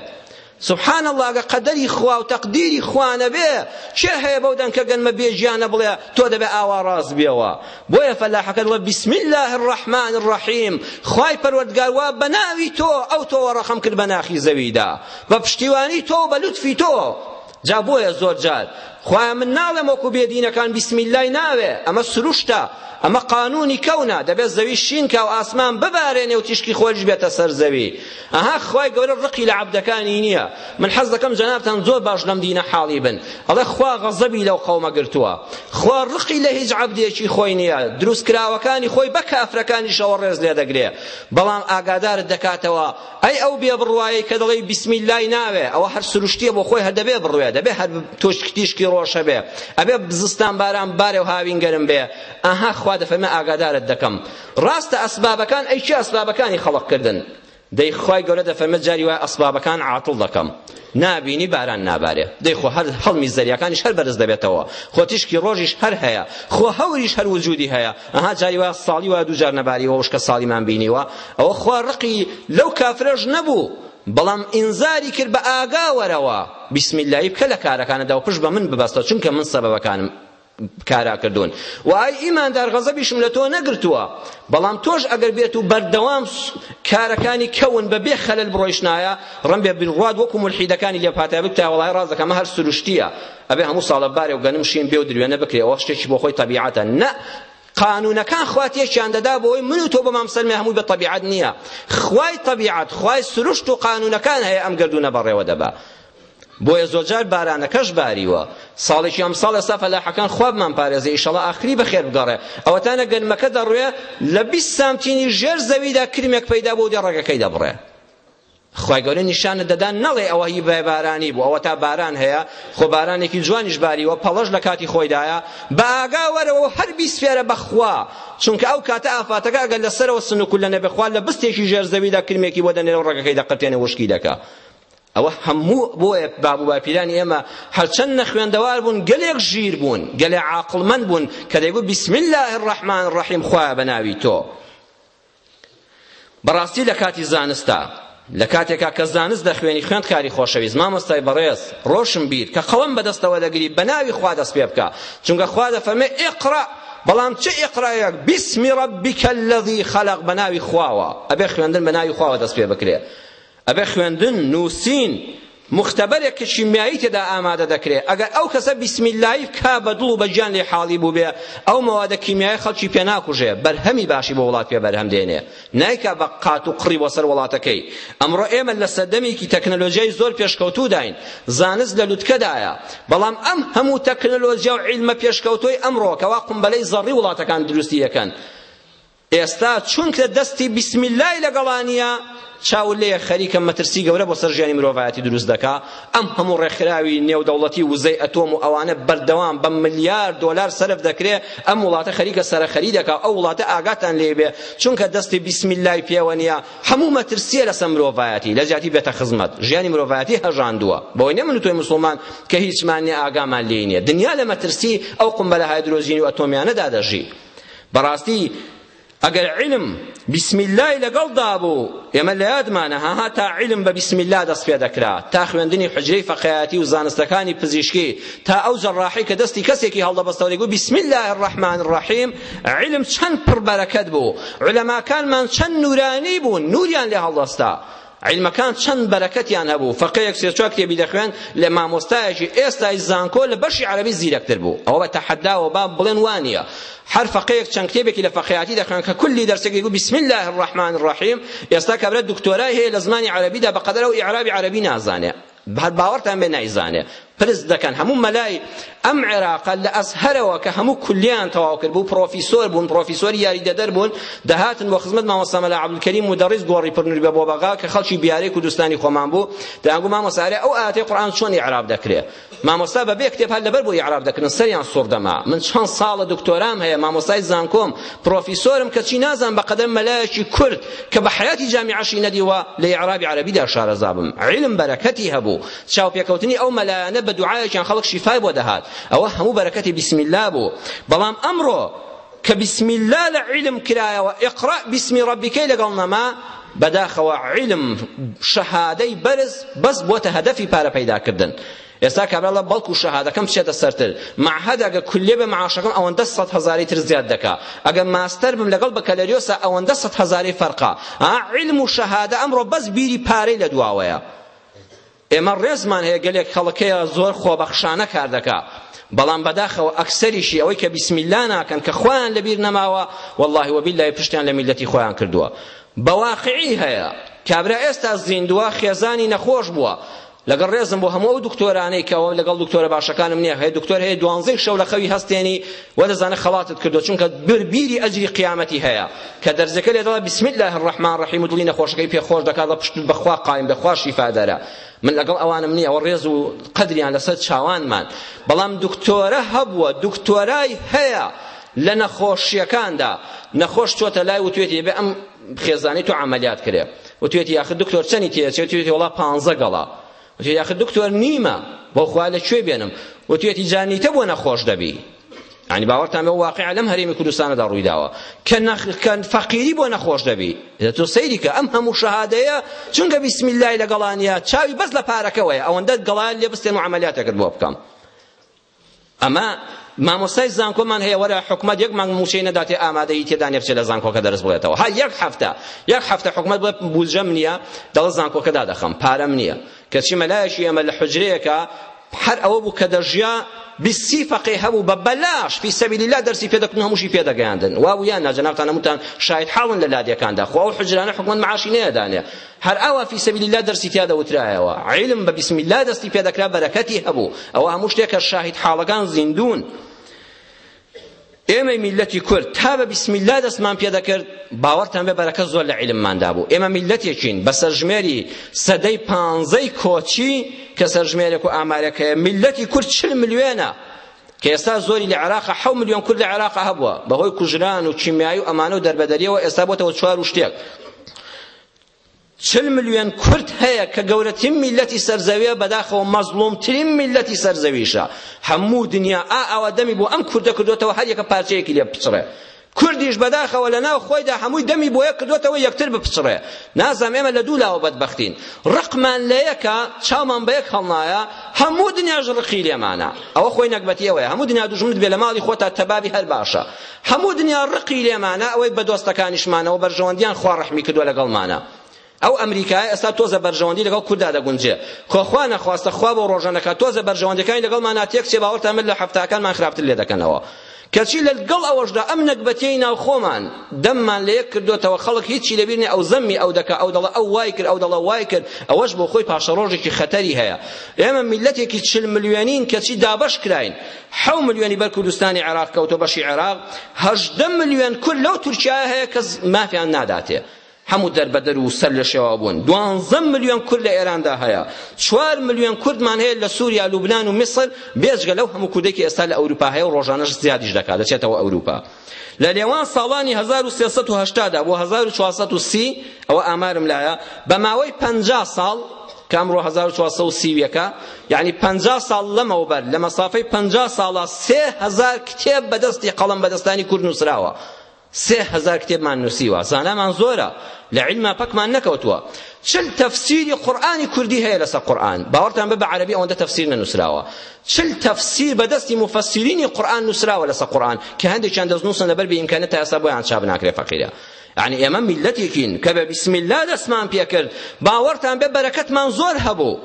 سبحان اللە ئەگە قەدەری خوا و تەقدیری خوا نەبێ کێ هەیە بەو دەنکە گەنمە بێژیانە بڵێ تۆ دەبێ ئاوا ڕاست بیەوە بۆیە فەلاحەکەت وە بسم الله الرحمن الرحیم خوای پەروەردگار وا بەناوی تۆ ئەو تۆ ڕەقم کرد بە ناخی زەویدا بە پشتیوانی تۆ بە لوتفی تۆ جا بۆیە زۆر جار خوایە من ناڵێم وەکو بێدینەکان بسم اللەی ناوێ ئەمە سروشتە ئەمە قانونی کەونە دەبێت زەوی شین کا و ئاسمان ببارێنێ و تیشکی خۆریش بێتە سەر زەوی ئەها خوای گەورە ڕقی لە عەبدەکانی نییە من حەز دەکەم جەنابتان زۆر باش لەم دینە حاڵی بن ئەڵێ خوا غەزەبی لەو قەومە گرتووە خوا ڕقی لە هیچ عەبدێکی خۆی نییە دروستکراوەکانی خۆی بە کافرەکانیشەوە ڕێز لێ دەگرێ بەڵام ئاگادارت دەکاتەوە ئەی ئەو بێ بڕوایەی کە دەڵێی بسم اللەی ناوێ ئەوە هەر سروشتیە بۆ خۆی هەر دەبێ بڕوێ دەبێ هەر تۆشک تیشکی ڕۆشە بێ ئەبێ زستان باران بارێ و هاوین گەرم بێ ئاها خوا دەفەرمێ ئاگادارت دەکەم ڕاستە ئەسبابەکان ئەی چی ئەسبابەکانی خەڵق کردن دەی خوای گەورە دەفەرمێ جاری وای ئەسبابەکان عاتڵ دەکەم نابینی باران نابارێ دەی خۆ هەر هەڵمی زەریاکانیش هەر بەرز دەبێتەوە خۆ تیشکی ڕۆژیش هەر هەیە خۆ هەوریش هەر وجودی هەیە ئەها جاری وا ساڵی وا دوو جار نەباری وە وشکە ساڵیمان بینیوە ئەوە خوا ڕقی لەو کافرەش نەبوو بەڵام ئینزاری کرد بە ئاگا وەرەوە بسم اللەی بکە لە کارەکانەدا و پشت بە من ببەستە چونکە من سەبەبەکانم کارا کردوون و ئای ئیماندار غەزەبیشم لە تۆ نەگرتووە بەڵام تۆش ئەگەر بێت و بەردەوام کارەکانی کەون بە بێ خەلل بڕۆیشنایە ڕەمبێ بنڕات وەکو ملحیدەکانی لێپاتای بکتای وڵای ڕاز دەکەم هەر سروشتیە ئەبێ هەموو ساڵە بارێ و گەنم شین بێ و دروێنە بکرێ ئەوە شتێکی بۆ خۆی تەبیعەتە نە قانونەکان خوا تێکیان دەدا بۆی من و تۆ بۆ مامسەلمێ هەمووی بە تەبیعەت نییە خوای تەبیعەت خوای سروشت و قانونەکان هەیە ئەم گردونە بەڕێوە دەبا بۆیە زۆجار بارانەکەش باریوە ساڵێکی ئەم ساڵ ئێستا فەلاحەکان خوابمان پارێزە ئیشەڵا ئاخری بەخێر بگەڕێ ئەوەتانە گەنمەکە دەڕوێ لە بیست سانتینی ژێر زەویدا کرمێک پەیدا بۆ دێ ڕەگەکەی دەبڕێ خوای گەورە نیشانت دەدا نەڵێ ئەوە هی بارانی بوو ئەوە تا باران هەیە خۆ بارانێکی جوانیش باریوە پەڵەش لە کاتی خۆیدایە بە ئاگا وەرەوە هەر بیسپێرە بەخوا چونکە ئەو کاتە ئافاتەکە ئەگەر لەسەرەوە سنوکول لە نەبێ خوا لە بستێکی ژێر زەویدا کرمێکی بۆ دەنێرە و ڕەگەکەی دەقرتێنێ وشکی دەکا ئەوە هەموو بۆیە باب و باپیرانی ئێمە هەرچەند نەخوێندەوار بوون گەلێک ژیر بوون گەلێ عاقڵمەند بوون کە دەیگوت بسم الله الرحمن الرحیم خوایە بە ناوی تۆ بەڕاستی لە کاتی زانستە لە کاتێکا کە زانست دەخوێنی خوێندکاری خۆشەویست مامۆستای بەڕێز ڕۆشن بیر کە قەڵەم بەدەستەوە دەگری بە ناوی خوا دەست پێ بکە چونکە خوا دەفەرمێ ئیقرا بەڵام چ ئیقرایەک بیسمی ڕەبیکە الذی خەلق بە ناوی خواوە ئەبێ خوێندن بە ناوی خواوە دەست پێ بکرێ ئەبێ خوێندن، نووسین، مختبرێک کە شیمیایی تێدا ئامادە دەکرێ ئەگەر ئەو کەسە بیسمیللایی بکا بە دڵ و بە گیان لێی حاڵی بووبێ ئەو مەوادە کیمیایە خەڵکی پێ ناکوژێ بەرهەمی باشی بۆ وڵات پێ بەرهەم دێنێ نایکا بە قات و قڕی بۆ سەر وڵاتەکەی ئەمڕۆ ئێمە لە سەردەمێکی تەکنەلۆجیای زۆر پێشکەوتووداین زانست لە لوتکەدایە بەڵام ئەم هەموو تەکنەلۆجیا و عیلمە پێشکەوتووی ئەمڕۆ کەوا قومبەلەی زەڕی وڵاتەکان دروستی یەکەن ئێستا چونکە دەستی بسم اللە ی لەگەڵا نیە چاو لێیە خەریکە مەترسی گەورە بۆ سەر ژیانی مرۆڤایەتی دروست دەکا ئەم هەموو ڕێکخراوی نێودەوڵەتی وزەی ئەتۆم و ئەوانە بەردەوام بە ملیار دۆلار سەرف دەکرێ ئەم وڵاتە خەریکە سەرەخەری دەکا ئەو وڵاتە ئاگاتان لێ بێ چونکە دەستی بسم اللە ی پێوە نیە هەموو مەترسیە لەسەر مرۆڤایەتی لە جیاتی بێتە خزمەت ژیانی مرۆڤایەتی هەژاندووە بەوەی نەمن تۆی مسلمان کە هیچمان نیە ئاگامان لێی نیە دنیا لە مەترسی ئەو قومبەلە هایدرۆجین و ئەتۆمیانەدا دەژی بەڕاستی ئەگەر علم بسم اللە لەگەڵ دابوو ئێمە لە یادمانە هەها تا علم بە بسم اللە دەست پێ دەکرا تا خوێندنی حجرەی فەقێیاتی و زانستەکانی پزیشکی تا ئەو جەڕاحی کە دەستی کەسێکی هەڵدەبەستەوە دەگوت بسم اللە الرحمن الرحیم علم چەند پڕ بەرەکەت بوو علەماکانمان چەند نورانی بوون نوریان لێ هەڵدەستا عیلمەکان چەند بەرەکەتیان هەبوو فەقێیەک سێ چوار کتێبی دەخوێند لە مامۆستایەکی ئێستای زانکۆ لە بەشی عەرەبی زیرەکتر بوو ئەوە بە تەحەداوە با بڵێن وا نییە هەر فەقێیەک چەند کتێبێکی لە فەقێیاتی دەخوێند کە کولی دەرسێکی گوو بسم الله الرحمن الرحیم ئێستا کابرا دکتۆرای هەیە لە زمانی عەرەبیدا بەقەدەر ئەو ئیعرابی عەرەبی نازانێ هەر باوەڕتان بێ نایزانێ پرس دەکەن هەموو مەلای ئەم عێراقە لە ئەزهەرەوە کە هەموو کولیان تەواو کرد بوو پرۆفیسۆر بوون پرۆفیسۆری یاریدەدەر بوون دەهاتن بۆ خزمەت مامۆستا مەلا عەبدولکەریم مودەڕیس گۆڕی پرنوری بە بۆبەغا کە خەڵکی بیارەی کوردستانی خۆمان بوو دەیانگو مامۆستا ئەرێ ئەو ئاتەی قورئان چۆن ئیعراب دەکرێ مامۆستا بەبێ کتێب هەر لەبەر بۆ ئیعراب دەکردن سەریان سوڕ دەما من چەند ساڵە دکتۆرام هەیە مامۆستای زانکۆم پرۆفیسۆرم کەچی نازان بەقەدەر مەلایەکی کورد کە بە حەیاتی جامیعەشی نەدیوە لە ئیعرابی عەرەبیدا شارەزا بم عیلم بەرەکەتی هەبوو چاوپێکەوتنی ئەو مەلایانە بە دوعایەکیان خەڵک شیفای بۆ دەهات ئەوە هەموو بەرەکەتی بسم اللە بوو بەڵام ئەمڕۆ کە بسم اللە لە عیلم کرایەوە اقرأ بسم ربکەی لەگەڵ نەما بەداخەوە عیلم شەهادەی بەرز بەس بۆتە هەدەفی پارە پەیداکردن ئێستا کابرا دەڵێ بەڵکو شەهادەکەم بچێتە سەرتر مەعهەد ئەگە کولێ بێ مەعاشەکەم ئەوەندە سەد هەزاری تر زیاد دەکا ئەگە ماستەر بم لەگەڵ بەکەلەریۆسا ئەوەندە سەد هەزاری فەرقە ها علم و شەهادە ئەمڕۆ بەس بیری پارەی لە دواوەیە ئێمە ڕێزمان هەیە گەلێک خەڵکەیە زۆر خۆبەخشانە کار دەکا بەڵام بەداخەوە ئەکسەریشی ئەوەی کە بسم الله ناکەن کە خۆیان لەبیر نەماوە والله وبالله پشتیان لە میلەتی خۆیان کردووە بەواقعی هەیە کابرا ئێستا زیندووە خێزانی نەخۆش بووە لەگەڵ ڕێزم بۆ هەموو ئەو دکتۆرانەی کە ئەوە لەگەڵ دکتۆرە باشەکانم نییە هەیە دکتۆر هەیە دوانزەی شەو لە خەوی هەستێنی و دەزانە خەڵاتت کردو چونکە بیری ئەجری قیامەتی هەیە کە دەرزەکە لێ دەڵێ بسم الله الرحمن الرحیم و دڵی نەخۆشەکەی پێ خۆش دەکات بە پشت بەخوا قایم بێ خوا شیفادەرە من لەگەڵ ئەوانم نییە ئەوە ڕێز و قەدریان لەسەر چاوانمان بەڵام دکتۆرە هەبووە دکتۆرای هەیە لە نەخۆشیەکاندا نەخۆش چۆتە لای وتێتی بێ ئەم خێزانی تو عملیات کرێ وتوێتی یاخ دکتۆر چەنی تێچێ وتوێتی وڵا پانزە گەڵا وتوێتی یاخ دکتۆر نیمە بۆ خوا لە کوێ بێنم وتوێتی جانیتە بۆ نەخۆش دەبی ینی باوەڕتان بە واقع لەم هەرێمی کوردستانەدا ڕووی داوە کە نەخکەن فەقیری بۆ نەخۆش دەبی تۆ سەیری کە ئەم هەموو شەهادەیە چونکە بسم اللەی لە گەڵانیە چاوی بەس لە پارەکەوەیە ئەوەندە گەڵان لێ بستێن و عملیاتێکت بۆ بکەم ئەمە مامۆستای زانکۆمان هەیە وەرە حکومەت یەک مانگ مووچەی نەداتێ ئامادەی تێدا نیە بچێت لە زانکۆکە دەرس بڵێتەوە ها یەک هەفتە یەک هەفتە حکومەت بڵێ بودجەم نیە دەڵێ زانکۆکە دادەخەم پارەم نیە کەچی مەلایەکی ئێمە لە حجرەیەکە هەر ئەوە بوو کە دەژیا بیسی فەقێ هەبوو بە بەلاش فی سەبیلی لا دەرسی پێدەکردن هەمووشی پێدەگەیاندن واو یان نا جەنابتان هەمووتان شاهد حاڵن لە لادێکاندا خۆ ئەو حجرانە حکومەت معاشی نەیەدانێ هەر ئاوا فی سبیل اللە دەرسی تیا دەوترایەوە عیلم بە بسم اللە دەستی پێ دەکرا بەرەکەتی هەبوو ئەوە هەموو شتێکە شاهید حاڵەکان زیندوون ئێمەی میلەتی کورد تا بە بسم اللە دەستمان پێ دەکرد باوەڕتان بێ بەرەکە زۆر لە عیلمماندا بوو ئێمە میلەتێکین بە سەرژمێری سەدەی پانزەی کۆچی کە سەرژمێرێک و ئامارێک هەیە میلەتی کورد چل ملیۆنە کە ئێستا زۆری لە عێراقە حەو ملیۆن کورد لە عێراقە هەبووە بەهۆی کوژران و کیمیایی و ئەمانە و دەربەدەریەوە ئێستا بۆتەوە چوار و شتێک چل ملیۆن کورد هەیە کە گەورەترین میلەتی سەر زەویە بەداخەوە مەزڵومترین میلەتی سەر زەویشە هەموو دنیا ئا ئاوا دەمی بۆ ئەم کوردە کردوتەوە هەر یەکە پارچەیەکی لێ بچڕێ کوردیش بەداخەوە لەناو خۆیدا هەمووی دەمی بۆیە کردوتەوە یەکتر بپچڕێ نازام ئێمە لە دوو لاوە بەدبەختین ڕقمان لە یەکە چاومان بە یەک هەڵنایە هەموو دنیاش ڕقی لێمانە ئەوە خۆی نەگبەتی ئەوەیە هەموو دنیا دوژمنت بێ لە ماڵی خۆتا تەبابی هەر باشە هەموو دنیا ڕقی لێمانە ئەوەی بە دۆستەکانیشمانەوە بەرژەوەندیان خوا ڕەحمی کردووە لەگەڵمانە ئەو ئەمریکایە ئێستا تۆزە بەرژەوەندی لەگەڵ کوردا دەگونجێ کۆ خوا نەخواستە خوا بۆ ڕۆژە نەکا تۆزە بەرژەوەندەکانی لەگەڵمانە تێک چێ باوەڕتان من لە حەفتاکانمان خراپتر لێ دەکەنەوە کەچی لەگەڵ ئەوەشدا ئەم نەگبەتیەی ناو خۆمان دەممان لە یەک کردوتەوە خەڵک هیچی لەبیر نیە ئەو زەممی ئەو دەکا ئەو دەڵە ئەو وای کرد ئەو دەڵە وای کرد ئەوەش بۆ خۆی پاشەڕۆژێکی خەتەری هەیە ئێمە میلەتێکی چل ملیۆنین کەچی دابەش کراین حەو ملیۆنی بەر کوردستانی عێراق کەوتۆ بەشی عێراق هەژدە ملیۆن کورد لەو تورکیایە هەیە کە مافیان ناداتێ هەموو دەربەدەر و سەر لە شێوا بوون دوانزە ملیۆن کورد لە ئێراندا هەیە چوار ملیۆن کوردمان هەیە لە سووریا لوبنان و میسر بێجگە لەو هەموو کوردێکی ئێستا لە ئەوروپا هەیە و ڕۆژانەش زیادیش دەکات دەچێتەوە ئەوروپا لە لێوان ساڵانی هەزار و سێ سەد و هەشتا دا بۆ هەزار و چوار سەد و سی ئەوە ئامارم لایە بە ماوەی پەنجا ساڵ کە ئەمڕۆ هەزار و چوار سەد و سی و یەکە یعنی پەنجا ساڵ لەمەوبەر لە مەسافەی پەنجا ساڵە سێ هەزار کتێب بەدەستی قەڵەم بەدەستانی کورد نووسراوە سێ هەزار کتێبمان نووسیوە زانامان زۆرە لە علما پەکمان نەکەوتووە چل تەفسیری قورآانی کوردی هەیە لەسەر قورآن باوەڕتان بە بە عەرەبی ئەوەندە تەفسیر نەنووسراوە چل تەفسیر بە دەستی موفەسیرینی قورئان نووسراوە لەسەر قورئان کە هەندێکیان دەستنووسن لەبەر بێ ئیمکانیەت تا ئێستا بۆیان چاپ ناکرێ فەقیرە یعنی ئێمە میللەتێکین کە بە بسم الله دەستمان پێکرد باوەڕتان بێ بەرەکەتمان زۆر هەبوو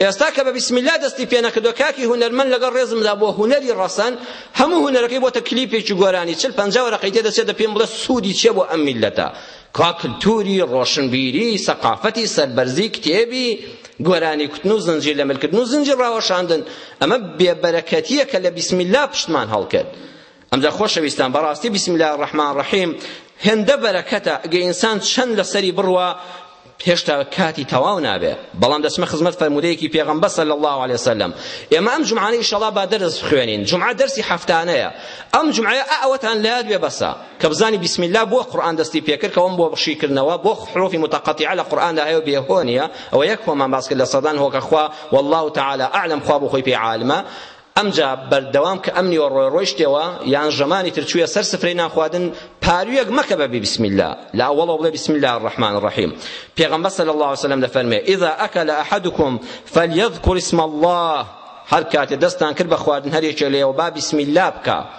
ئێستا کە بە بسم الله دەستی پێ نەکردو کاکی هونەرمەند لەگەڵ ڕێزمدا بۆ هونەری ڕەسەن هەموو هونەرەکەی بۆتە کلیپێکی گۆرانی چل پەنجا وەرەقەی تێدەچێت دەپێم بڵێ سوودی چیە بۆ ئەم میللەتە کاکلتوری ڕۆشنبیری سەقافەتی سەربەرزی کتێبی گۆرانی کوتن و زنجیر لە ملکردن و زنجیر ڕاوەشاندن ئەمە بێبەرەکەتیە کە لە بسم الله پشتمان هەڵکرد ئەمجا خۆشەویستان بەڕاستی بسم الله الرحمن الرحیم هێندە بەرەکەتە گە ئینسان چەند لەسەری بڕوا هێشتا کاتی تەواو نابێ بەڵام دەسمە خزمەت فەرمودەیەکی پێغەمبەر صلی الله علیه وسلم ئێمە ئەم جمعانە ئیشەڵا با دەرس بخوێنین جمعە دەرسی هەفتانەیە ئەم جمعەیە ئەوەتان لایاد بێ بەسە کە بزانی بسم اللە بۆ قورئان دەستی پێکرد کە وەم بۆ شیکردنەوە بۆ حروفی متقطعە لە قورئاندا هەیە و بێ هۆ نییە ئەوە یەک هۆمان باس کرد لە سەدان هۆکە خوا واللە تعالی اعلم خوا بۆ خۆی پێی عالمە ئەمجا بەردەوام کە ئەم نیوەڕۆی ڕۆیشتەوە یان ژەمانی تر چوویە سەر سفرەی نانخواردن پارویەک مەکە بە بسم الله لە ئەوەڵەوە بڵێ بسم الله الرحمن الرحیم پێغەمبەر صلی الله علیه وسلم دەفەرمێ اذا اکل احدکم فلیذکر اسم الله هەر کاتێ دەستان کرد بە خواردن هەر یەکێ لێوە با بسم الله بکە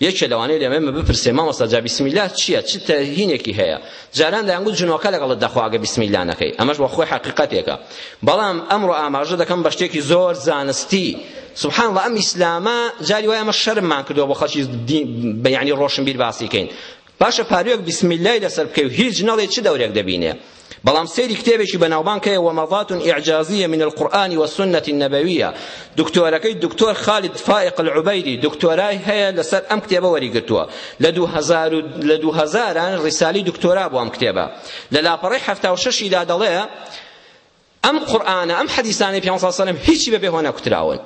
یەکێ لەوانەیە لە ئێمە بپرسێ مامۆستا جا بیسمیلا چییە چ تەهینێکی هەیە جاران دەیانگوت جنۆکە لەگەڵت دەخوا گە بیسمیلا نەکەی ئەمەش بە خۆی حەقیقەتێکە بەڵام ئەمڕۆ ئاماژە دەکەم بە شتێکی زۆر زانستی سبحان الله ئەم ئیسلامە جاری وای ئەمە شەرممان کردووە بۆ خەڵکی یعنی ڕۆشنبیر باسی کەین باشە پاروێک بسمیلای لەسەر بکەی و هیچ نەڵێ چ دەورێک دەبینێ بەڵام سەیری کتێبێکی بەناوبانگ کەیە ومەضات ئیعجازیە من القورآن والسنة النبویە دکتۆرەکەی دکتۆر خالد فائق العبیدی دکتۆرای هەیە لەسەر ئەم کتێبە وەریگرتووە لە دوو هەزار و لە دوو هەزاران ڕیسالی دکتۆرا بۆ ئەم کتێبە لە لاپەڕەی حەفتا و شەشیدا دەڵێ ئەم قورئانە ئەم حەدیسانەی پێامبەر صلی اللە علیە و سلم هیچی بەبێ هۆ نەکوتراون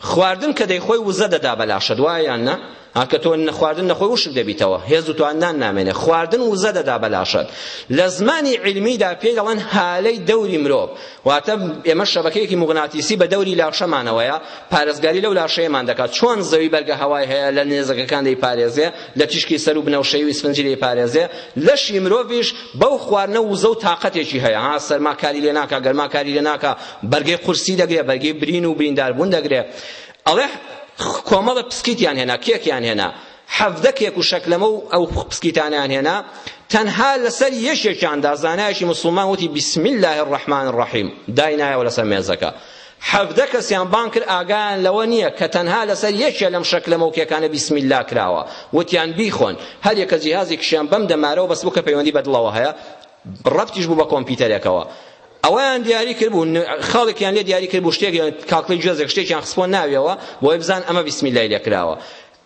خواردن کە دەیخۆی وزە دەدا بە لاشەت وایە یان نا ها کە تۆ نەخواردن نەخۆی وشک دەبیتەوە هێز و تواندان نامێنێ خواردن وزە دەدا بە لاشەت لە زمانی علمیدا پێی دەڵێن هالەی دەوری مرۆڤ واتە ئێمە شەبەکەیەکی موغناتیسی بە دەوری لاشەمانەوەیە پارێزگاری لەو لاشەیەمان دەکات چۆن زەوی بەرگە هەوای هەیە لە نێزەکەکان دەیپارێزێ لە تیشکی سەر و بنەوشەی و ئیسفنجی دەیپارێزێ لەشی مرۆڤیش بەو خواردنە وزە و تاقەتێکی هەیە ها سەرما کاری لێ ناکا گەرما کاری لێ ناکا بەرگەی قورسی دەگرێ بەرگەی برین و برینداربوون دەگرێ ئەڵێ کۆمەڵە پسکیتیان هێنا کێکیان هێنا حەڤدە کێک و شەکلەمە و ئەو پسکیتانیان هێنا تەنها لەسەر یەکێکیاندا زانایەکی مسلمان وتی بسم الله الرحمن الرحیم داینایەوە لەسەر مێزەکە حەڤدە کەسیان بانگ کرد ئاگایان لەوە نییە کە تەنها لەسەر یەکێ لەم شەکلە مۆکیەکانە بیسم اللە کراوە وتیان بیخۆن هەر یەکە جیهازێکشیان بەم دەمارەوە بەستبوو کە پەیوەندی بە دڵەوە هەیە ڕەبتیش بوو بە کۆمپیوتەرێکەوە ئەویان دیاری کردبوو خاڵێکیان لێ دیاری کردبوو شتێک کاکڵی جۆزێک شتێکیان خسپۆن ناویەوە بۆی بزان ئەمە بیسم اللە لێ کراوە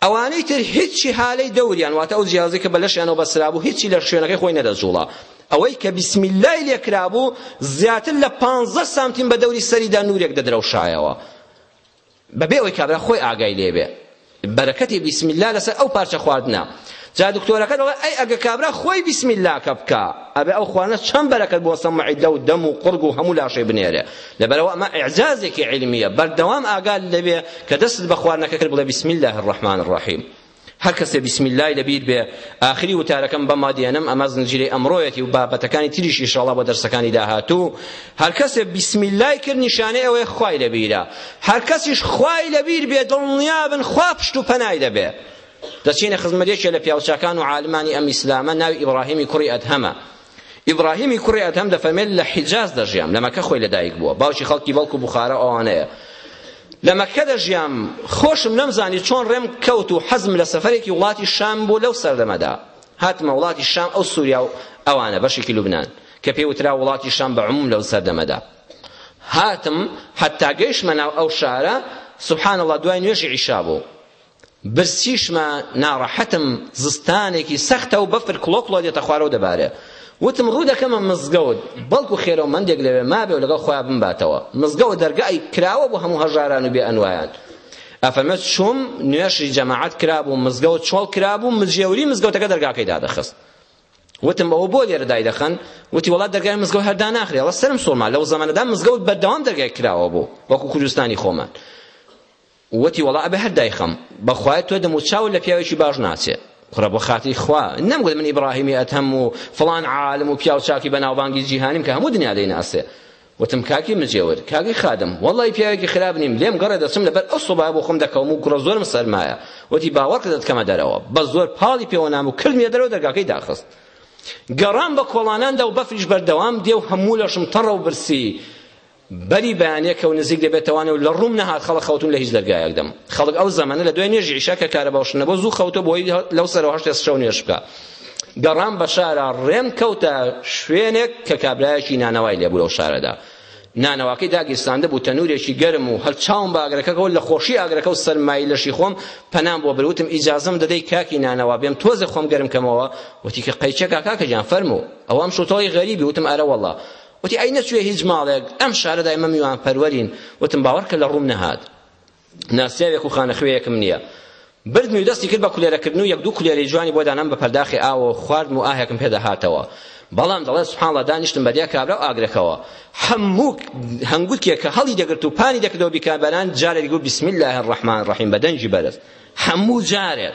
ئەوانەی تر هیچی هالەی دەوریان واتە ئەو جیازەی کە بە لەشیانەوە بەسترابوو هیچی لە شوێنەکەی خۆی نەدەجوڵا ئەوەی کە بسم اللەی لێ کرابوو زیاتر لە پانزە سانتیم بە دەوری سەریدا نورێک دەدرەوشایەوە بەبێ ئەوەی کابرا خۆی ئاگای لێبێ بەرەکەتی بسم اللە لەسەر ئەو پارچە خواردنە جا دکتۆرەکە دەڵێ ئەی ئەگە کابرا خۆی بیسمیلاکە بکا ئەبێ ئەو خوانە چەند بەرەکەت بۆ سە معدە و دەم و قوڕگ و هەموو لاشەی بنێرێ لەبەرەوە ئەمە ئیعجازێکی عیلمیە بەردەوام ئاگات لەوێ کە دەستت بە خواردنەکە کرد بڵێ بسم الله الرحمن الرحیم هەر کەسێ بیسمیلای لەبیر بێ ئاخری وتارەکەم بەما دێنم ئەمە زنجیرەی ئەمڕۆیەتی و بابەتەکانی تریش ئیشاڵا بۆ دەرسەکانی داهاتوو هەر کەسێ بیسمیلای کرد نیشانەی ئەوەیە خوای لەبیرە هەر کەسیش خوای لەبیر بێ دڵنیابن خوا پشت و پەنای دەبێ دەچینە خزمەت یەکێ لە پیاوچاکان و عالمانی ئەم ئیسلامە ناوی ئیبڕاهیمی کوڕی ئەدهەمە ئیبڕاهیمی کوڕی ئەدهەم دەفەرمێت لە حیجاز دەژیام لە مەکە خۆی لەدایک بووە باوکی خەڵکی بەڵکو بوخارە و ئەوانەیە لە مەکە دەژیام خۆشم نەمزانی چۆن ڕێم کەوت و حەزم لە سەفەرێکی وڵاتی شام بوو لەو سەردەمەدا هاتمە وڵاتی شام ئەو سووریا و ئەوانە بەشێکی لوبنان کە پێی وترا وڵاتی شام بە عموم لەو سەردەمەدا هاتم حتا گەیشتمە ناو ئەو شارە سبحان الله دوای نوێژی عیشا بوو بەس چیشمە ناڕەحەتم زستانێکی سەختە و بەفر کڵۆ کڵۆ دێتە خوارەوە دەبارێ وتم ڕوو دەکەمە مزگەوت بەڵکو خێرەومەندێک لەوێ مابێ و لەگەڵ خۆیان بمباتەوە مزگەوت دەرگای کراوە بۆ هەموو هەژاران و بێ ئەنوایان ئەفەرمێت چووم نوێژی جەماعەت کرابوو مزگەوت چۆڵ کرابوو مجێوری مزگەوتەکە دەرگاکەی دادەخست وتم ئەوە بۆ لێرە دای دەخەن وتی وڵات دەرگای مزگەوت هەردا ناخرێ وە سەرم سوڵما لەو زەمانەدا مزگەوت بەردەوام دەرگای کراوە بوو وەکو کوردستانی خۆمان ووتی وەڵا ئەبێ هەر دایخەم بەخوای تۆ دەموو چاوت لە پیاوێکی باش ناچێ کوڕە بۆ خاتری خوا نەمگوت من ئیبڕاهیمی ئەتهەم و فڵان عالم و پیاو چاکی بەناوبانگی جیهانیم کە هەموو دنیا دەیناسێ وتم کاکی مجێور کاکی خادم وەڵی پیاوێکی خراپ نیم لێم گەڕێ دەچم لەبەر ئەو سۆبایە بۆ خۆم دەکەوم و کوڕە زۆرم سەرمایە وتی باوەڕکە دەتکەمە دەرەوە بە زۆر پاڵی پێوە نام و کردمیە دەرەوە دەرگاکەی داخست گەڕام بە کۆڵاناندا و بەفریش بەردەوام دێ و هەموو لەشم تەڕە و برسی بەری بەیانیە کەو نزیک دەبێتەوانێ و لە ڕووم نەهات خەڵک خەوتون لە هیچ دەرگایەک دەم خەڵک ئەو زەمەنە لە دوای نوێژی عیشا کە کارەبا و شنە بۆ زوو خەوتە بۆی لەو سەرەوە هەشتێ شەو نوێژ بکە گەڕام بە شارە ڕێم کەوتە شوێنێک کە کابرایەکی نانەوای لێبوو لەو شارەدا نانەواکەی داگیرساندە بوو تەنورێکی گەرم و هەر چاوم بە ئاگرەکەەوە لە خۆشی ئاگرەکە و سەرمایی لەشی خۆم پەنام بۆ بروتم ئیجازم دەدەی کاکی نانەوا بێم تۆزە خۆم گەرم کەمەوە وتی کە قەیچەکە کاکەجان فەرموو ئەوەم شوتەوەی غەریبی وتم ئەرە وەڵا وتی ئەی نەچوویە هیچ ماڵێک؟ ئەم شارەدا ئێمە میوانپەروەرین. وتم باوەڕکە لە ڕووم نەهات. ناسیاوێک و خانەخوێیەکم نییە. بردمی و دەستی کرد بە کولێرەکردن و یەک دوو کولێرەی جوانی بۆ دانام بە پەرداخی ئاوەوە و خواردم و ئاهێکم پێ دەهاتەوە. بەڵام دەڵێت سبحانڵڵا دانیشتم بەدیا کابرا و ئاگرەکەوە. هەموو هەنگوکێک کە هەڵیدەگرت و پانی دەکردەوە بیکاربەران جارێک گوت بسم اللە الرحمن الرحیم بە دەنگی بەرز. هەموو جارێک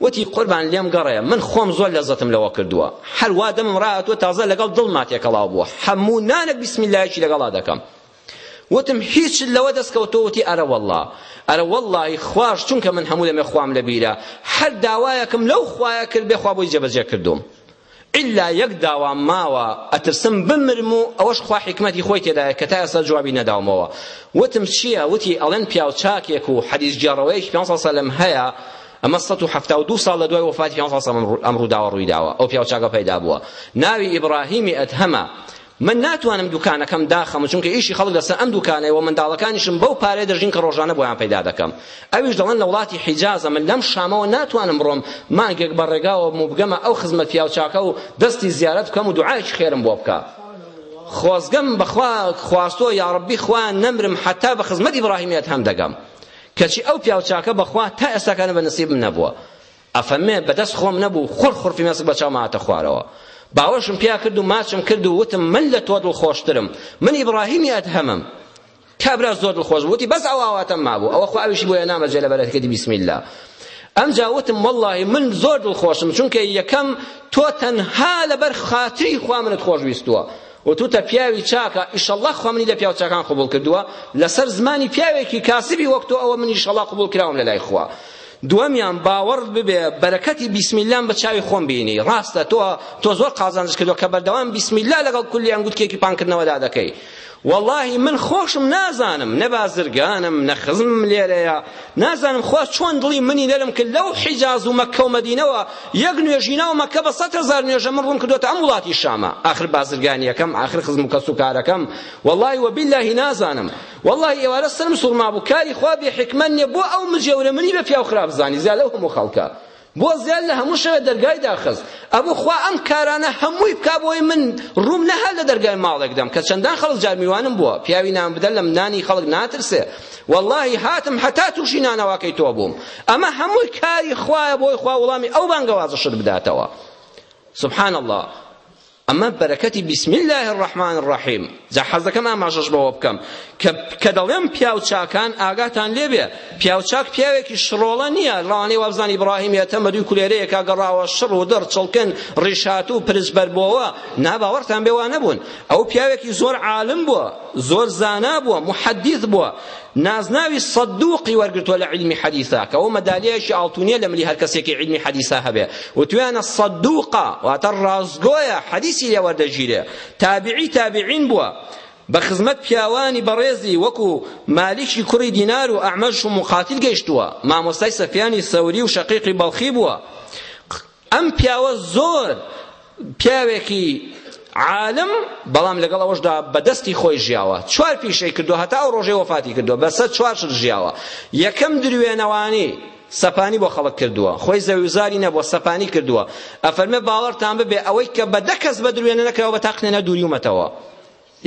وتی، قوربان لێم گەڕێ، من خۆم زۆر لەزەتم لەوە کردووە، هەر وا دەمم ڕاهاتووە تازە لەگەڵ دڵما تێکەڵاو بووە، هەموو نانەک بسم اللەیەکی لەگەڵا دەکەم. وتم، هیچت لەوە دەست کەوتووە؟ وتی، ئەرەوەڵڵا، ئەرەوەڵڵاهی خواش، چونکە من هەموو دەمێ خوام لەبیرە، هەر داوایەکم لەو خوایە کردبێ خوا بۆی جێبەجێ کردووم. ئیلا یەک داوام ماوە ئەترسم بمرم و ئەوەش خوا حیکمەتی خۆی تێدایە کە تا ئێستا جوابی نەداومەوە وتم چییە وتی ئەڵێن پیاو چاکێک و حەدیس گێڕەوەیەکی پێ سەڵ سەلەم هەیە ئەمە سەد و حەفتا و دوو ساڵ لە دوای وەفاتی پێ سەڵ سەلەم ئەم ڕووداوە ڕوویداوە ئەو پیاو چاکە پەیدا بووە ناوی ئیبراهیمی ئەدهەمە من ناتوانم دوکانەکەم داخەم چونکە ئیشی خەڵک لەسەر ئەم دوکانەیە و منداڵەکانیشم بەو پارەیە دەژین کە ڕۆژانە بۆیان پەیدا دەکەم ئەویش دەڵێن لە وڵاتی حیجازە من لەم شامەوە ناتوانم بڕۆم مانگێک بە ڕێگاوە موبگەمە ئەو خزمە پیاوچاکە و دەستی زیارەت بکەم و دوعایکی خێرم بۆ بکە خۆزگەم بەخوا خواستۆ یاڕبی خوا نەمرم حتا بە خزمەت ئیبراهیمیت هەم دەگەم کەچی ئەو پیاوچاکە بەخوا تا ئێستاکانە بە نسیبم نەبووە ئەفەرمێ بە دەست خۆم نەبوو خڕ خڕفی مەسک بە چاوم هاتە خوارەوە باوەشم پیا کرد و ماچم کرد و وتم من لە تۆ دڵخۆشترم من ئیبراهیمی ئەدهەمم کابرا زۆر دڵخۆش بووتی بەس ئەو ئاواتەم مابوو ئەوە خۆ ئەویشی بۆیە نامە جێ لە بەرەکەتی بسم الله ئەمجا وتم والله من زۆر دڵخۆشم چونکە یەکەم تۆ تەنها لەبەر خاتری خوا منت خۆش ویستووە وتوتە پیاوی چاکە ئیشەڵا خوا منی لە پیاو چاکان قبوڵ کردووە لەسەر زمانی پیاوێکی کاسبی وەک تۆ ئەوە منیش ئیشەڵا قبوڵ کراوم لەلای خوا دووەمیان باوەڕت ببێ بەرەکەتی بیسم اللەم بە چاوی خۆم بینی ڕاستە تۆ تۆ زۆر قازانجت کردووە کە بەردەوام بیسم اللە لەگەڵ کولی ئەنگوتکێکی پانکردنەوەدا دەکەی وەڵاهی من خۆشم نازانم نە بازرگانم نە خزمم لێرەیە نازانم خوا چۆن دڵی منی نەرم کرد لەو حیجاز و مەککە و مەدینەوە یەک نوێژی ناو مەککە بە سەد هەزار نوێژە من ڕووم کردووەتە ئەم وڵاتی شامە ئاخر بازرگانییەکەم ئاخر خزم و کەس و کارەکەم وەڵڵاهی وەبیللاهی نازانم وەڵڵاهی ئێوارە سەرم سوڕمابوو کاری خوا بێ حیکمەت نییە بۆ ئەو مجێورە منی بە پیاو خراپ زانی زیاد لەو هەموو خەڵکە بۆ زیاد لە هەموو شەوێ دەرگای داخست ئەبوو خوا ئەم کارانە هەمووی بکا بۆی من ڕووم نەهات لە دەرگای ماڵێکدام کە چەندان خەڵک جار میوانم بووە پیاوی نان بدە لەم نانی خەڵک ناترسێ واللهی هاتم هەتا تووشی نانەواکەی تۆ بووم ئەمە هەمووی کاری خوایە بۆی خوا وڵامی ئەو بانگەوازە شت بداتەوە سبحان الله ئەمە بەرەکەتی بسم اللە الرحمن الرحیم جا حەز دەکەم ئاماژەش بەوە بکەم کە کە دەڵێم پیاو چاکان ئاگاتان لێبێ پیاو چاک پیاوێکی شڕۆڵە نییە ڕەوانەی وابزان ئیبراهیمیە تەمەدوی کولێرەیەکە گەڕاوە شڕ و دڕ چڵکن ڕیشات و پرسبەر بۆوە ناباوەڕتان بێ وا نەبوون ئەو پیاوێکی زۆر عالم بووە زۆر زانا بووە محەدیث بووە نازناوی سەدوقی وەرگرتووە لە عیلمی حەدیثا کە ئەو مەدالیایەکی ئاڵتونیە لە ملی هەر کەسێکی عیلمی حەدیثا هەبێ وتویانە سەدوقە واتە ڕاستگۆیە حەدیثی لێ وەردەگیرێ تابعی تابعین بووە بە خزمەت پیاوانی بەڕێزی وەکو مالیکی کوڕی دینار و ئەعمەش و مقاتل گەیشتووە مامۆستای سەفیانی سەوری و شەقیقی بەڵخی بووە ئەم پیاوە زۆر پیاوێکی عالم بەڵام لەگەڵ ئەوەشدا بەدەستی خۆی ژیاوە چوار پیشەی کردو هەتا ئەو ڕۆژەی وەفاتی کردووە بەسە چوار شت ژیاوە یەکەم دروێنەوانی سەپانی بۆ خەڵک کردووە خۆی زەویوزاری نەبووە سەپانی کردووە ئەفەرمێ باوەڕتان ببێ ئەوەی کە بە دە کەس بە دروێنە نەکراوە بە تاقنێنە دووریومەتەوە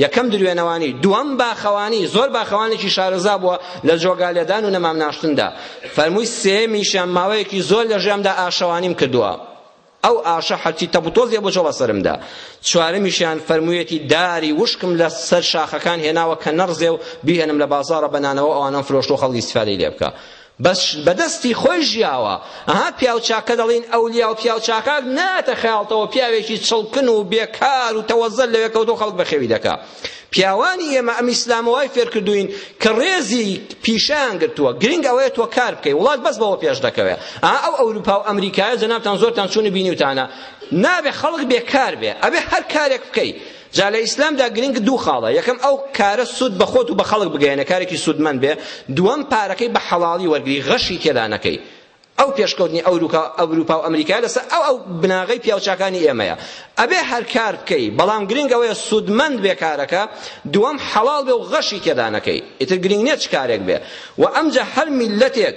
یەکەم دروێنەوانی، دووەم باخەوانی، زۆر باخەوانێکی شارەزا بووە لە جۆگا لێدان و نەمام ناشتندا. فەرمووی سێیەمیشیان ماوەیەکی زۆر لە ژیامدا ئاشەوانیم کردووە. ئەو ئاشە هەرچی تەپ و تۆزی ئەبوو چۆڵە سەرمدا. چوارەمیشیان فەرموویەتی داری وشکم لە سەر شاخەکان هێناوە کە نەڕزێ و بیهێنم لە بازاڕە بە نانەوە ئەوانەم فرۆشت و خەڵک ئیستیفادەی لێ بکا. بەس بەدەستی خۆی ژیاوە ئەها پیاوچاک کە دەڵین ئەولیا و پیاوچاکاک ناتە خەیاڵتەوە پیاوێکی چڵکن و بێکار و تەوەزەل لەوێ کەوتو خەڵک بەخێوی دەکا پیاوانی ئێمە ئەم ئیسلامە وای فێرکردوین کە ڕێزی پیشان گرتووە گرنگ ئەوەیە تۆ کار بکەی وڵات بەس بەوە پێش دەکەوێ ئا ئەو ئەوروپا و ئەمریکایە جەنابتان زۆرتان چوون و بینیوتانە نابێ خەڵک بێکار بێ ئەبێ هەر کارێک بکەی جا لە ئیسلامدا گرنگ دوو خاڵە یەکەم ئەو کارە سود بە خۆت و بە خەڵک بگەیەنە کارێکی سودمەند بێ دووەم پارەکەی بە حەڵاڵی وەرگری غەشی تێدا نەکەی ئەو پێشکەوتنی ئەوروپا ئەوروپا و ئەمریکا لەسەر ئەو ئەو بناغەی پیاوچاکانی ئێمەیە ئەبێ هەر کار بکەی بەڵام گرنگ ئەوەیە سودمەند بێ کارەکە دووەم حەڵاڵ بێ و غەشی تێدا نەکەی ئیتر گرنگ نییە چ کارێک بێ و ئەمجا هەر میلەتێک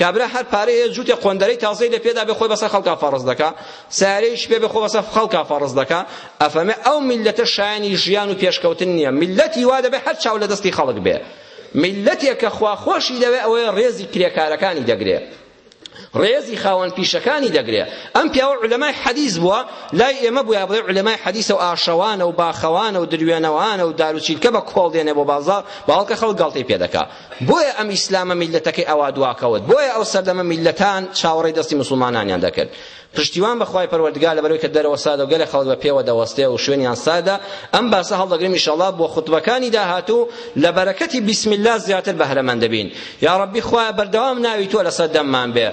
کابرا هەر پارەی هەیە جوتێ قۆندەرەی تازەی لە پێدا بێ خۆی بەسەر خەڵکا فەڕز دەکا سارەیش پێ بێ خۆ بەسەر خەڵکا فەڕز دەکا ئەفەرمێ ئەو میلەتە شایانی ژیان و پێشکەوتن نییە میلەتی وا دەبێ هەر چاو لە دەستی خەڵک بێ میلەتێک کە خوا خۆشی دەوێ ئەوەیە ڕێزی کرێکارەکانی دەگرێ ڕێزی خاوەن پیشەکانی دەگرێ ئەم پیاوە علەمای حەدیث بووە لای ئێمە بووە بڵێ علەمای حەدیثە و ئاشەوانە و باخەوانە و دروێنەوانە و داروچیلکە بە کۆڵ دێنێ بۆ بازار باوەڵکە خەڵک گاڵتەی پێ دەکا بۆیە ئەم ئیسلامە میللەتەکەی ئاوا دواکەوت بۆیە ئەو سەردەمە میللەتان چاوەڕێی دەستی موسڵمانانیان دەکرد پشتیوان بە خوای پەروەردگار لەبەرەوەی کە دەرەوە سادە و گەلە خەڵک بە پێوە دەوەستێ و شوێنیان سادە ئەم باسە هەڵدەگرم ئیشەڵا بۆ خوتبەکانی داهاتوو لە بەرەکەتی بسم الله زیاتر بەهرەمەند دەبین یا ڕەبی خوایە بەردەوام ناوی تۆ لەسەر دەممان بێ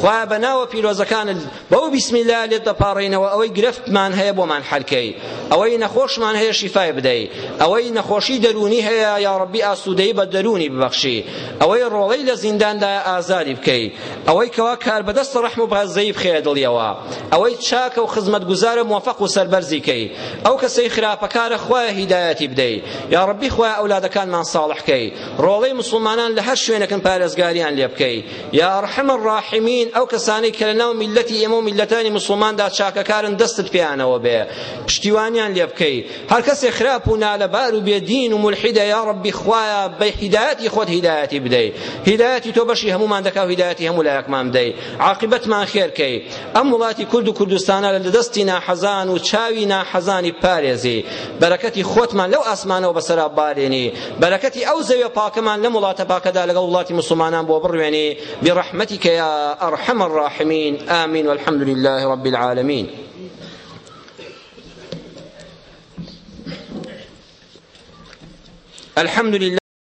خوایە بە ناوە پیرۆزەکانت بەو بیسمیلایە لێت دەپاڕێینەوە ئەوەی گرفتمان هەیە بۆمان حەلکەی ئەوەی نەخۆشمان هەیە شیفای بدەی ئەوەی نەخۆشی دەروونی هەیە یا ڕەبی ئاسوودەی بە دەروونی ببەخشی ئەوەی ڕۆڵەی لە زینداندایە ئازادی بکەی ئەوەی کەوا کاربەدەستە ڕەحم و بەزەیی بخەیە دڵیەوە ئەوەی چاکە و خزمەتگوزارە موەفەق و سەربەرزی کەی ئەو کەسەی خراپەکارە خوایە هیدایەتی بدەی یا ڕەبی خوایە ئەولادەکانمان ساڵح کەی ڕۆڵەی مسوڵمانان لە هەر شوێنێکن پارێزگاریان لێ بکەی یا ارحم الراحمین ئەو کەسانەی کە لەناو میلەتی ئێمە و میلەتانی موسڵماندا چاکەکارن دەستت پێیانەوە بێ پشتیوانیان لێ بکەی هەر کەسێ خراپ و نالەبار و بێدین و ملحیدە یا ربی خوایە بە هیدایەتی خۆت هیدایەتی بدەی هیدایەتی تۆ بەشی هەمومان دەکا و هیدایەتی هەموو لایەکمان بدەی عاقبەتمان خێرکەی ئەم وڵاتی کورد و کوردستانە لە دەستی ناحەزان و چاوی ناحەزانی پارێزی بەرەکەتی خۆتمان لەو ئاسمانەوە بەسەرا بارێنی بەرەکەتی ئەو زەویە پاکەمان لەم وڵاتە پاکەدا لەگەڵ وڵاتی موسڵمانان بۆ بڕوێنێ برحمتک یا ارحم الراحمین آمین والحمد لله رب العالمین الحمد لله